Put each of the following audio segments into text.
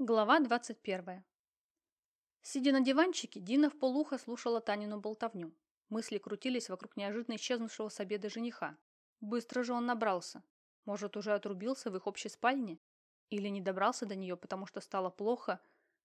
Глава 21. Сидя на диванчике, Дина в полухо слушала Танину болтовню. Мысли крутились вокруг неожиданно исчезнувшего с обеда жениха. Быстро же он набрался. Может, уже отрубился в их общей спальне? Или не добрался до нее, потому что стало плохо?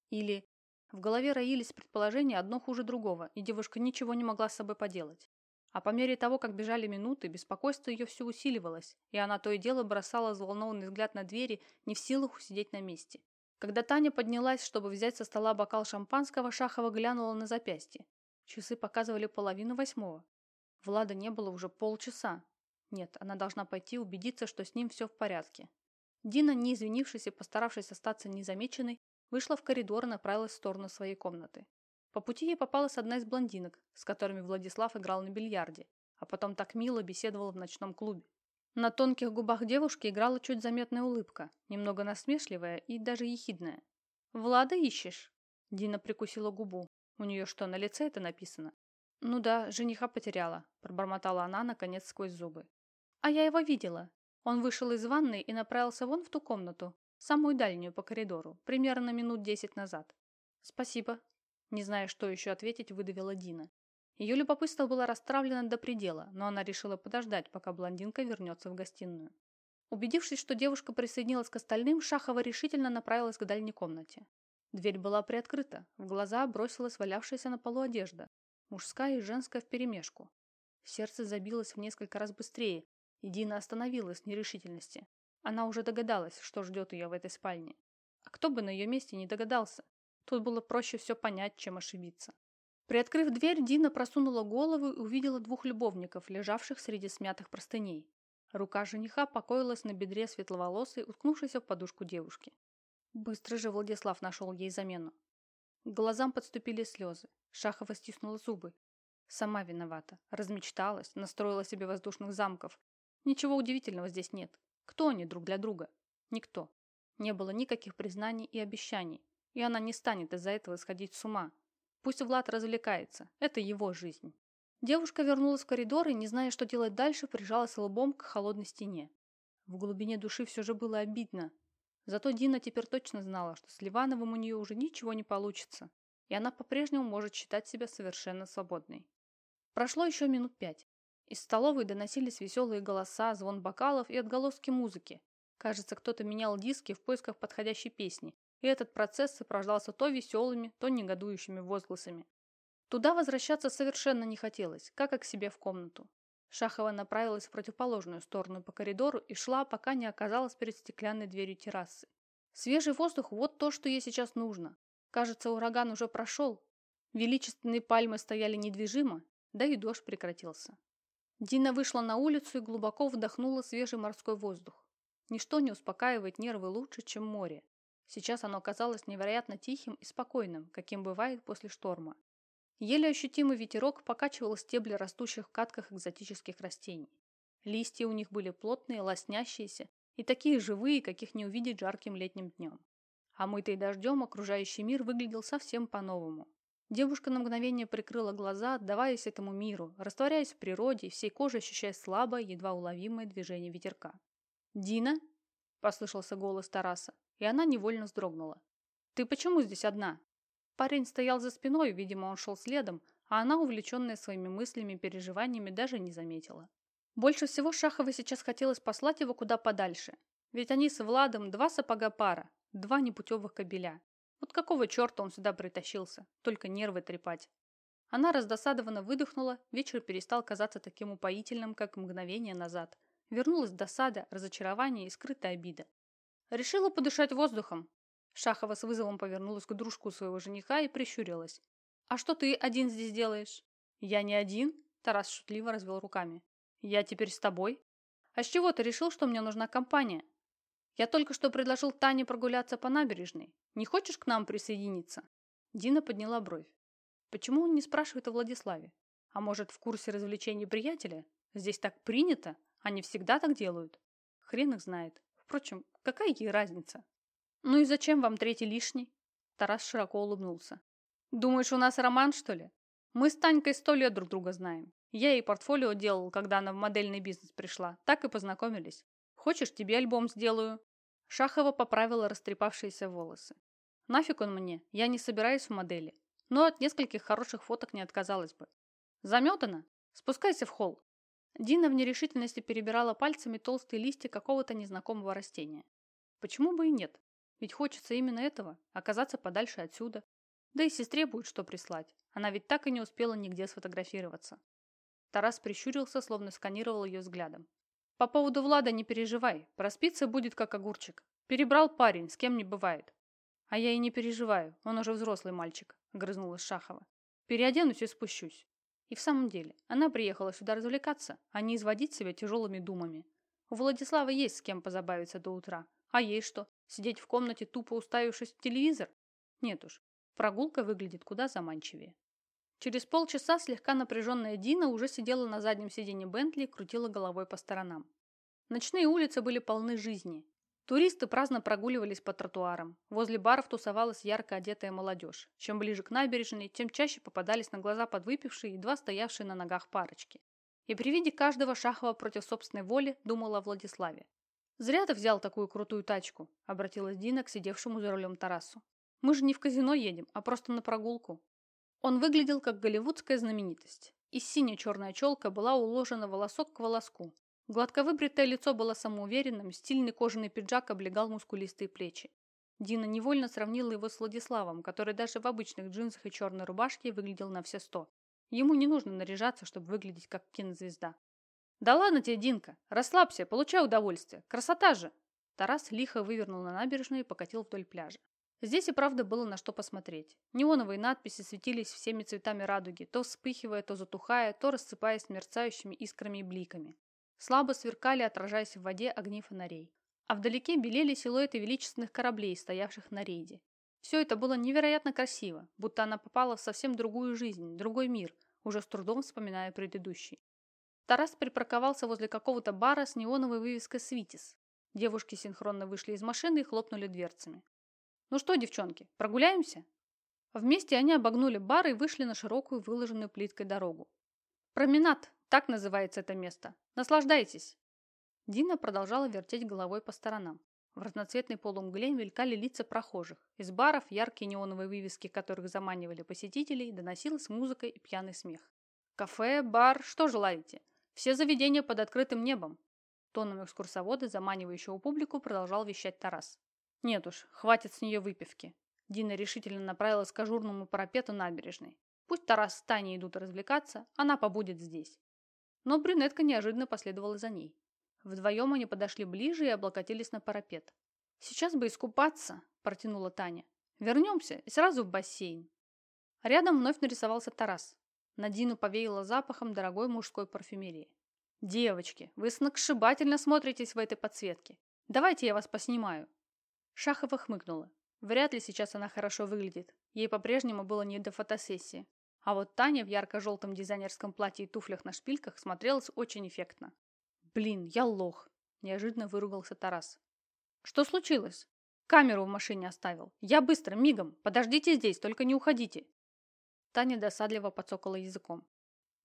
Или... В голове роились предположения одно хуже другого, и девушка ничего не могла с собой поделать. А по мере того, как бежали минуты, беспокойство ее все усиливалось, и она то и дело бросала взволнованный взгляд на двери, не в силах усидеть на месте. Когда Таня поднялась, чтобы взять со стола бокал шампанского, Шахова глянула на запястье. Часы показывали половину восьмого. Влада не было уже полчаса. Нет, она должна пойти убедиться, что с ним все в порядке. Дина, не извинившись и постаравшись остаться незамеченной, вышла в коридор и направилась в сторону своей комнаты. По пути ей попалась одна из блондинок, с которыми Владислав играл на бильярде, а потом так мило беседовал в ночном клубе. На тонких губах девушки играла чуть заметная улыбка, немного насмешливая и даже ехидная. «Влада ищешь?» Дина прикусила губу. У нее что, на лице это написано? «Ну да, жениха потеряла», – пробормотала она, наконец, сквозь зубы. «А я его видела. Он вышел из ванной и направился вон в ту комнату, самую дальнюю по коридору, примерно минут десять назад». «Спасибо». Не зная, что еще ответить, выдавила Дина. Ее любопытство было расстравлено до предела, но она решила подождать, пока блондинка вернется в гостиную. Убедившись, что девушка присоединилась к остальным, Шахова решительно направилась к дальней комнате. Дверь была приоткрыта, в глаза бросилась валявшаяся на полу одежда, мужская и женская вперемешку. Сердце забилось в несколько раз быстрее, и Дина остановилась в нерешительности. Она уже догадалась, что ждет ее в этой спальне. А кто бы на ее месте не догадался? Тут было проще все понять, чем ошибиться. Приоткрыв дверь, Дина просунула голову и увидела двух любовников, лежавших среди смятых простыней. Рука жениха покоилась на бедре светловолосой, уткнувшейся в подушку девушки. Быстро же Владислав нашел ей замену. К глазам подступили слезы. Шахова стиснула зубы. Сама виновата. Размечталась, настроила себе воздушных замков. Ничего удивительного здесь нет. Кто они друг для друга? Никто. Не было никаких признаний и обещаний. И она не станет из-за этого сходить с ума, Пусть Влад развлекается. Это его жизнь. Девушка вернулась в коридор и, не зная, что делать дальше, прижалась лбом к холодной стене. В глубине души все же было обидно. Зато Дина теперь точно знала, что с Ливановым у нее уже ничего не получится, и она по-прежнему может считать себя совершенно свободной. Прошло еще минут пять. Из столовой доносились веселые голоса, звон бокалов и отголоски музыки. Кажется, кто-то менял диски в поисках подходящей песни, и этот процесс сопровождался то веселыми, то негодующими возгласами. Туда возвращаться совершенно не хотелось, как и к себе в комнату. Шахова направилась в противоположную сторону по коридору и шла, пока не оказалась перед стеклянной дверью террасы. Свежий воздух – вот то, что ей сейчас нужно. Кажется, ураган уже прошел. Величественные пальмы стояли недвижимо, да и дождь прекратился. Дина вышла на улицу и глубоко вдохнула свежий морской воздух. Ничто не успокаивает нервы лучше, чем море. Сейчас оно казалось невероятно тихим и спокойным, каким бывает после шторма. Еле ощутимый ветерок покачивал стебли растущих в катках экзотических растений. Листья у них были плотные, лоснящиеся и такие живые, каких не увидеть жарким летним днем. А мытый дождем окружающий мир выглядел совсем по-новому. Девушка на мгновение прикрыла глаза, отдаваясь этому миру, растворяясь в природе, всей кожей ощущая слабое, едва уловимое движение ветерка. «Дина?» – послышался голос Тараса и она невольно вздрогнула. «Ты почему здесь одна?» Парень стоял за спиной, видимо, он шел следом, а она, увлеченная своими мыслями и переживаниями, даже не заметила. Больше всего Шаховой сейчас хотелось послать его куда подальше, ведь они с Владом два сапога пара, два непутевых кобеля. Вот какого черта он сюда притащился, только нервы трепать. Она раздосадованно выдохнула, вечер перестал казаться таким упоительным, как мгновение назад. Вернулась досада, разочарование и скрытая обида. Решила подышать воздухом. Шахова с вызовом повернулась к дружку своего жениха и прищурилась. «А что ты один здесь делаешь?» «Я не один», – Тарас шутливо развел руками. «Я теперь с тобой». «А с чего ты решил, что мне нужна компания?» «Я только что предложил Тане прогуляться по набережной. Не хочешь к нам присоединиться?» Дина подняла бровь. «Почему он не спрашивает о Владиславе? А может, в курсе развлечений приятеля? Здесь так принято, они всегда так делают. Хрен их знает. Впрочем, какая ей разница? Ну и зачем вам третий лишний? Тарас широко улыбнулся. Думаешь, у нас роман, что ли? Мы с Танькой сто лет друг друга знаем. Я ей портфолио делал, когда она в модельный бизнес пришла. Так и познакомились. Хочешь, тебе альбом сделаю?» Шахова поправила растрепавшиеся волосы. Нафиг он мне, я не собираюсь в модели. Но от нескольких хороших фоток не отказалась бы. Заметана? Спускайся в холл. Дина в нерешительности перебирала пальцами толстые листья какого-то незнакомого растения. Почему бы и нет? Ведь хочется именно этого, оказаться подальше отсюда. Да и сестре будет что прислать. Она ведь так и не успела нигде сфотографироваться. Тарас прищурился, словно сканировал ее взглядом. По поводу Влада не переживай, проспится будет как огурчик. Перебрал парень, с кем не бывает. А я и не переживаю, он уже взрослый мальчик, огрызнулась Шахова. Переоденусь и спущусь. И в самом деле, она приехала сюда развлекаться, а не изводить себя тяжелыми думами. У Владислава есть с кем позабавиться до утра. А ей что, сидеть в комнате, тупо уставившись в телевизор? Нет уж, прогулка выглядит куда заманчивее. Через полчаса слегка напряженная Дина уже сидела на заднем сиденье Бентли и крутила головой по сторонам. Ночные улицы были полны жизни. Туристы праздно прогуливались по тротуарам. Возле баров тусовалась ярко одетая молодежь. Чем ближе к набережной, тем чаще попадались на глаза подвыпившие, едва стоявшие на ногах парочки. И при виде каждого Шахова против собственной воли думала о Владиславе. «Зря ты взял такую крутую тачку», – обратилась Дина к сидевшему за рулем Тарасу. «Мы же не в казино едем, а просто на прогулку. Он выглядел как голливудская знаменитость. И сине-черная челка была уложена волосок к волоску. Гладко выбритое лицо было самоуверенным, стильный кожаный пиджак облегал мускулистые плечи. Дина невольно сравнила его с Владиславом, который даже в обычных джинсах и черной рубашке выглядел на все сто. Ему не нужно наряжаться, чтобы выглядеть как кинозвезда. «Да ладно тебе, Динка! Расслабься, получай удовольствие! Красота же!» Тарас лихо вывернул на набережную и покатил вдоль пляжа. Здесь и правда было на что посмотреть. Неоновые надписи светились всеми цветами радуги, то вспыхивая, то затухая, то рассыпаясь мерцающими искрами и бликами. Слабо сверкали, отражаясь в воде, огни фонарей. А вдалеке белели силуэты величественных кораблей, стоявших на рейде. Все это было невероятно красиво, будто она попала в совсем другую жизнь, другой мир, уже с трудом вспоминая предыдущий. Тарас припарковался возле какого-то бара с неоновой вывеской «Свитис». Девушки синхронно вышли из машины и хлопнули дверцами. «Ну что, девчонки, прогуляемся?» Вместе они обогнули бар и вышли на широкую, выложенную плиткой дорогу. «Променад, так называется это место. Наслаждайтесь!» Дина продолжала вертеть головой по сторонам. В разноцветной полумгле мелькали лица прохожих. Из баров яркие неоновые вывески, которых заманивали посетителей, доносилась музыка и пьяный смех. «Кафе, бар, что желаете? Все заведения под открытым небом!» Тоном экскурсовода, заманивающего публику, продолжал вещать Тарас. Нет уж, хватит с нее выпивки. Дина решительно направилась к ажурному парапету набережной. Пусть Тарас с Таней идут развлекаться, она побудет здесь. Но брюнетка неожиданно последовала за ней. Вдвоем они подошли ближе и облокотились на парапет. «Сейчас бы искупаться», – протянула Таня. «Вернемся и сразу в бассейн». Рядом вновь нарисовался Тарас. На Дину повеяло запахом дорогой мужской парфюмерии. «Девочки, вы сногсшибательно смотритесь в этой подсветке. Давайте я вас поснимаю». Шахова хмыкнула. Вряд ли сейчас она хорошо выглядит. Ей по-прежнему было не до фотосессии. А вот Таня в ярко-желтом дизайнерском платье и туфлях на шпильках смотрелась очень эффектно. «Блин, я лох!» – неожиданно выругался Тарас. «Что случилось?» «Камеру в машине оставил. Я быстро, мигом. Подождите здесь, только не уходите». Таня досадливо подсокала языком.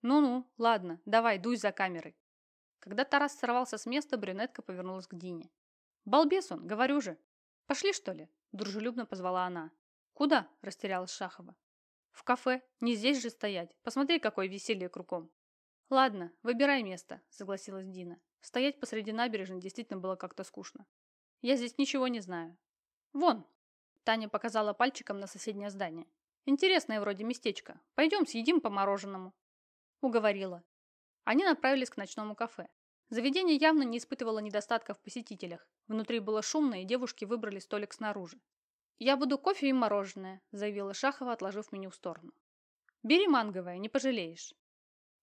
«Ну-ну, ладно, давай, дуй за камерой». Когда Тарас сорвался с места, брюнетка повернулась к Дине. «Балбес он, говорю же. «Пошли, что ли?» – дружелюбно позвала она. «Куда?» – растерялась Шахова. «В кафе. Не здесь же стоять. Посмотри, какое веселье кругом». «Ладно, выбирай место», – согласилась Дина. Стоять посреди набережной действительно было как-то скучно. «Я здесь ничего не знаю». «Вон!» – Таня показала пальчиком на соседнее здание. «Интересное вроде местечко. Пойдем съедим по мороженому». Уговорила. Они направились к ночному кафе. Заведение явно не испытывало недостатков в посетителях. Внутри было шумно, и девушки выбрали столик снаружи. «Я буду кофе и мороженое», – заявила Шахова, отложив меню в сторону. «Бери манговое, не пожалеешь».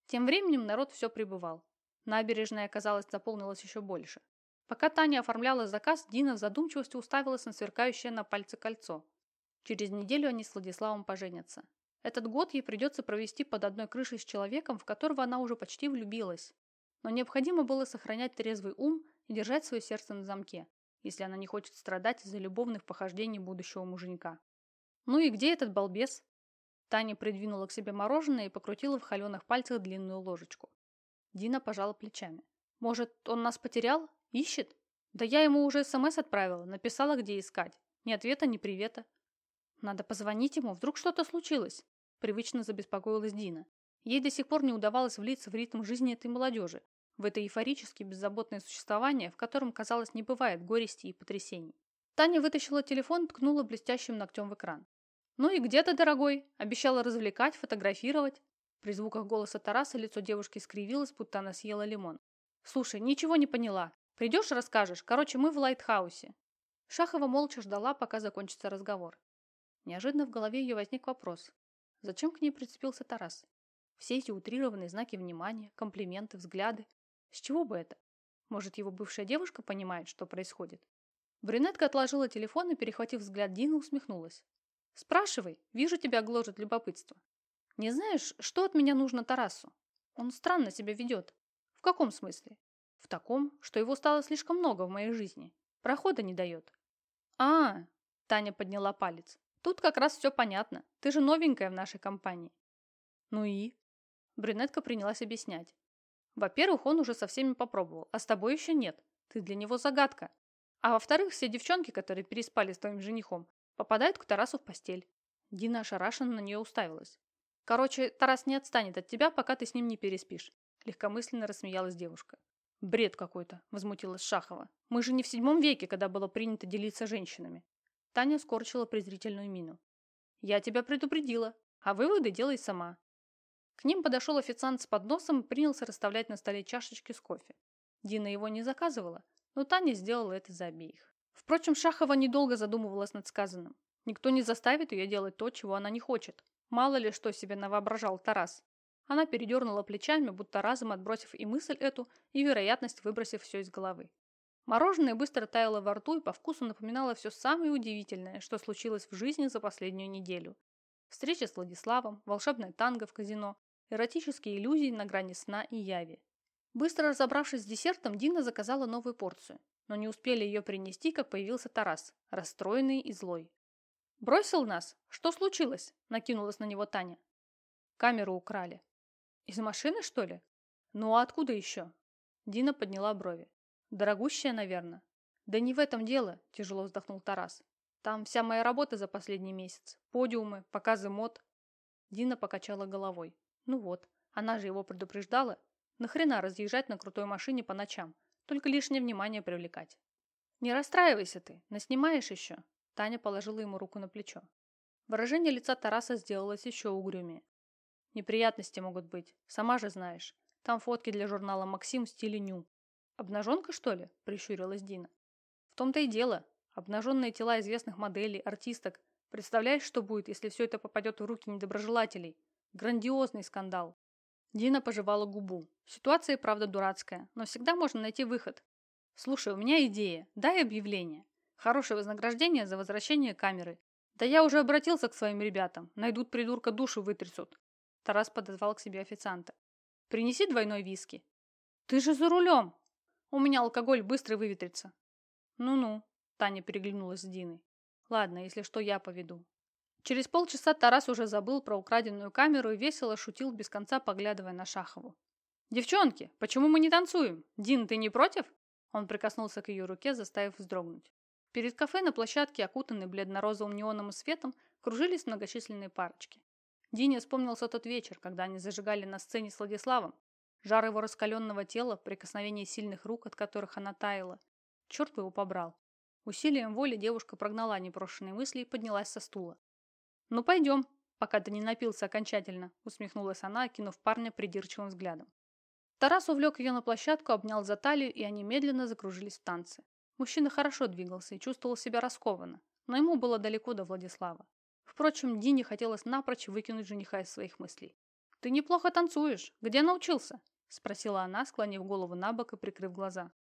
Тем временем народ все прибывал. Набережная, казалось, заполнилась еще больше. Пока Таня оформляла заказ, Дина в задумчивости уставилась на сверкающее на пальце кольцо. Через неделю они с Владиславом поженятся. Этот год ей придется провести под одной крышей с человеком, в которого она уже почти влюбилась, но необходимо было сохранять трезвый ум и держать свое сердце на замке, если она не хочет страдать из-за любовных похождений будущего муженька. «Ну и где этот балбес?» Таня придвинула к себе мороженое и покрутила в холеных пальцах длинную ложечку. Дина пожала плечами. «Может, он нас потерял? Ищет? Да я ему уже СМС отправила, написала, где искать. Ни ответа, ни привета. Надо позвонить ему, вдруг что-то случилось. Привычно забеспокоилась Дина. Ей до сих пор не удавалось влиться в ритм жизни этой молодежи, в это эйфорически беззаботное существование, в котором, казалось, не бывает горести и потрясений. Таня вытащила телефон, ткнула блестящим ногтем в экран. «Ну и где ты, дорогой?» Обещала развлекать, фотографировать. При звуках голоса Тараса лицо девушки скривилось, будто она съела лимон. «Слушай, ничего не поняла. Придешь, расскажешь. Короче, мы в Лайтхаусе». Шахова молча ждала, пока закончится разговор. Неожиданно в голове ее возник вопрос. Зачем к ней прицепился Тарас? Все эти утрированные знаки внимания, комплименты, взгляды. С чего бы это? Может, его бывшая девушка понимает, что происходит? Брюнетка отложила телефон и, перехватив взгляд Дины, усмехнулась. «Спрашивай, вижу, тебя гложет любопытство. Не знаешь, что от меня нужно Тарасу? Он странно себя ведет. В каком смысле? В таком, что его стало слишком много в моей жизни. Прохода не дает». «А, Таня подняла палец. Тут как раз все понятно. Ты же новенькая в нашей компании. Ну и? Брюнетка принялась объяснять. Во-первых, он уже со всеми попробовал, а с тобой еще нет. Ты для него загадка. А во-вторых, все девчонки, которые переспали с твоим женихом, попадают к Тарасу в постель. Дина ошарашенно на нее уставилась. Короче, Тарас не отстанет от тебя, пока ты с ним не переспишь. Легкомысленно рассмеялась девушка. Бред какой-то, возмутилась Шахова. Мы же не в седьмом веке, когда было принято делиться женщинами. Таня скорчила презрительную мину. Я тебя предупредила, а выводы делай сама. К ним подошел официант с подносом и принялся расставлять на столе чашечки с кофе. Дина его не заказывала, но Таня сделала это за обеих. Впрочем, Шахова недолго задумывалась над сказанным. Никто не заставит ее делать то, чего она не хочет. Мало ли что себе навоображал Тарас. Она передернула плечами, будто разом отбросив и мысль эту, и вероятность выбросив все из головы. Мороженое быстро таяло во рту и по вкусу напоминало все самое удивительное, что случилось в жизни за последнюю неделю. Встреча с Владиславом, волшебное танго в казино, эротические иллюзии на грани сна и яви. Быстро разобравшись с десертом, Дина заказала новую порцию, но не успели ее принести, как появился Тарас, расстроенный и злой. «Бросил нас? Что случилось?» – накинулась на него Таня. «Камеру украли». «Из машины, что ли?» «Ну а откуда еще?» Дина подняла брови. «Дорогущая, наверное». «Да не в этом дело», – тяжело вздохнул Тарас. «Там вся моя работа за последний месяц. Подиумы, показы мод». Дина покачала головой. «Ну вот, она же его предупреждала. Нахрена разъезжать на крутой машине по ночам? Только лишнее внимание привлекать». «Не расстраивайся ты, наснимаешь еще». Таня положила ему руку на плечо. Выражение лица Тараса сделалось еще угрюмее. «Неприятности могут быть, сама же знаешь. Там фотки для журнала «Максим» в стиле ню. «Обнаженка, что ли?» – прищурилась Дина. «В том-то и дело. Обнаженные тела известных моделей, артисток. Представляешь, что будет, если все это попадет в руки недоброжелателей? Грандиозный скандал!» Дина пожевала губу. Ситуация, правда, дурацкая, но всегда можно найти выход. «Слушай, у меня идея. Дай объявление. Хорошее вознаграждение за возвращение камеры. Да я уже обратился к своим ребятам. Найдут придурка, душу вытрясут». Тарас подозвал к себе официанта. «Принеси двойной виски». «Ты же за рулем!» У меня алкоголь быстро выветрится. Ну-ну, Таня переглянулась с Диной. Ладно, если что, я поведу. Через полчаса Тарас уже забыл про украденную камеру и весело шутил, без конца поглядывая на Шахову. «Девчонки, почему мы не танцуем? Дин, ты не против?» Он прикоснулся к ее руке, заставив вздрогнуть. Перед кафе на площадке, окутанной бледно-розовым неоновым светом, кружились многочисленные парочки. Дине вспомнился тот вечер, когда они зажигали на сцене с Владиславом, Жар его раскаленного тела, прикосновение сильных рук, от которых она таяла. Черт его побрал. Усилием воли девушка прогнала непрошенные мысли и поднялась со стула. «Ну, пойдем, пока ты не напился окончательно», усмехнулась она, окинув парня придирчивым взглядом. Тарас увлек ее на площадку, обнял за талию, и они медленно закружились в танце. Мужчина хорошо двигался и чувствовал себя раскованно, но ему было далеко до Владислава. Впрочем, Дине хотелось напрочь выкинуть жениха из своих мыслей. «Ты неплохо танцуешь. Где научился?» – спросила она, склонив голову на бок и прикрыв глаза.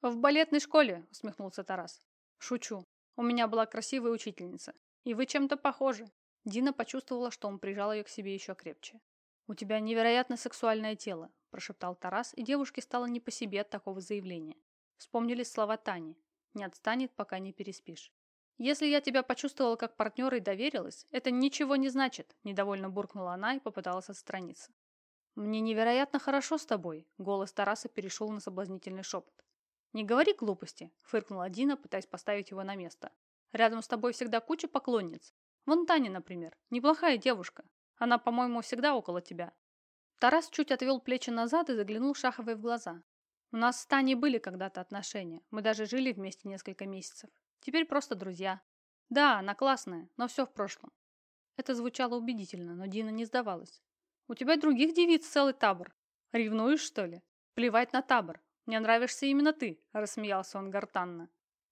«В балетной школе», – усмехнулся Тарас. «Шучу. У меня была красивая учительница. И вы чем-то похожи». Дина почувствовала, что он прижал ее к себе еще крепче. «У тебя невероятно сексуальное тело», – прошептал Тарас, и девушке стало не по себе от такого заявления. Вспомнились слова Тани. «Не отстанет, пока не переспишь». «Если я тебя почувствовала как партнера и доверилась, это ничего не значит», – недовольно буркнула она и попыталась отстраниться. «Мне невероятно хорошо с тобой», — голос Тараса перешел на соблазнительный шепот. «Не говори глупости», — фыркнула Дина, пытаясь поставить его на место. «Рядом с тобой всегда куча поклонниц. Вон Таня, например, неплохая девушка. Она, по-моему, всегда около тебя. Тарас чуть отвел плечи назад и заглянул Шаховой в глаза. У нас с Таней были когда-то отношения. Мы даже жили вместе несколько месяцев. Теперь просто друзья. Да, она классная, но все в прошлом. Это звучало убедительно, но Дина не сдавалась. У тебя других девиц целый табор. Ревнуешь, что ли? Плевать на табор. Мне нравишься именно ты, рассмеялся он гортанно.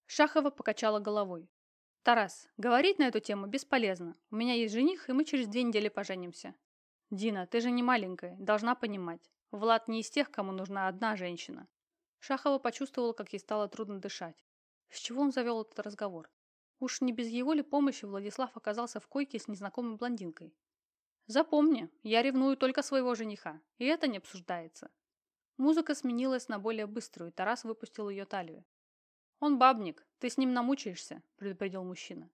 Шахова покачала головой. Тарас, говорить на эту тему бесполезно. У меня есть жених, и мы через две недели поженимся. Дина, ты же не маленькая, должна понимать. Влад не из тех, кому нужна одна женщина. Шахова почувствовала, как ей стало трудно дышать. С чего он завел этот разговор? Уж не без его ли помощи Владислав оказался в койке с незнакомой блондинкой? Запомни, я ревную только своего жениха, и это не обсуждается. Музыка сменилась на более быструю, и Тарас выпустил ее талию. «Он бабник, ты с ним намучаешься», – предупредил мужчина.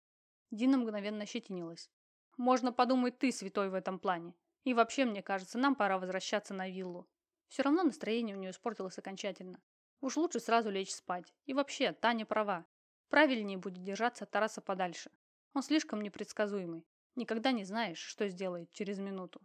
Дина мгновенно ощетинилась. «Можно подумать, ты святой в этом плане. И вообще, мне кажется, нам пора возвращаться на виллу. Все равно настроение у нее испортилось окончательно. Уж лучше сразу лечь спать. И вообще, Таня права. Правильнее будет держаться от Тараса подальше. Он слишком непредсказуемый. Никогда не знаешь, что сделает через минуту.